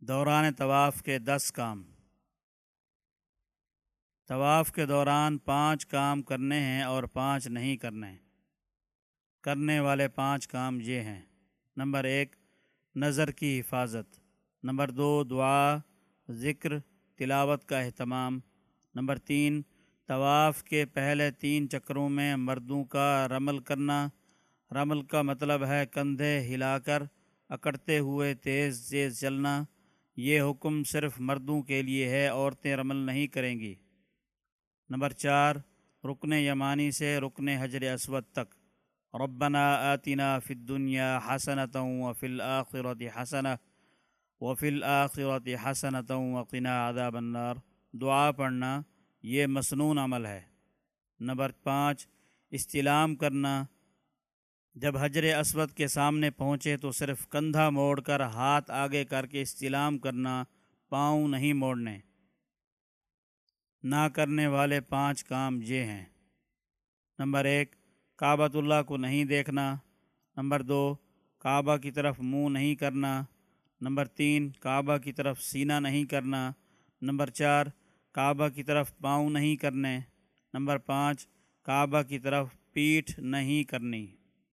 دوران طواف کے دس کام۔ طواف کے دوران پانچ کام کرنے ہیں اور پانچ نہیں کرنے۔ کرنے والے پانچ کام یہ ہیں۔ نمبر ایک، نظر کی حفاظت۔ نمبر دو، دعا، ذکر، تلاوت کا اہتمام۔ نمبر تین، طواف کے پہلے تین چکروں میں مردوں کا رمل کرنا۔ رمل کا مطلب ہے کندھے ہلا کر، اکڑتے ہوئے تیز تیز چلنا۔ یہ حکم صرف مردوں کے لیے ہے، عورتیں رمل نہیں کریں گی۔ نمبر چار، رکن یمانی سے رکن حجر اسود تک۔ ربنا آتنا فی الدنیا حسنتا وفی الآخرت حسنہ وفی الآخرت حسنتا وقنا عذاب النار۔ دعا پڑھنا، یہ مسنون عمل ہے۔ نمبر پانچ، استلام کرنا۔ جب حجر اسود کے سامنے پہنچے تو صرف کندھا موڑ کر ہاتھ آگے کر کے استلام کرنا، پاؤں نہیں موڑنے۔ نہ کرنے والے پانچ کام یہ ہیں۔ نمبر ایک، کعبۃ اللہ کو نہیں دیکھنا۔ نمبر دو، کعبہ کی طرف منہ نہیں کرنا۔ نمبر تین، کعبہ کی طرف سینہ نہیں کرنا۔ نمبر چار، کعبہ کی طرف پاؤں نہیں کرنے۔ نمبر پانچ، کعبہ کی طرف پیٹھ نہیں کرنی۔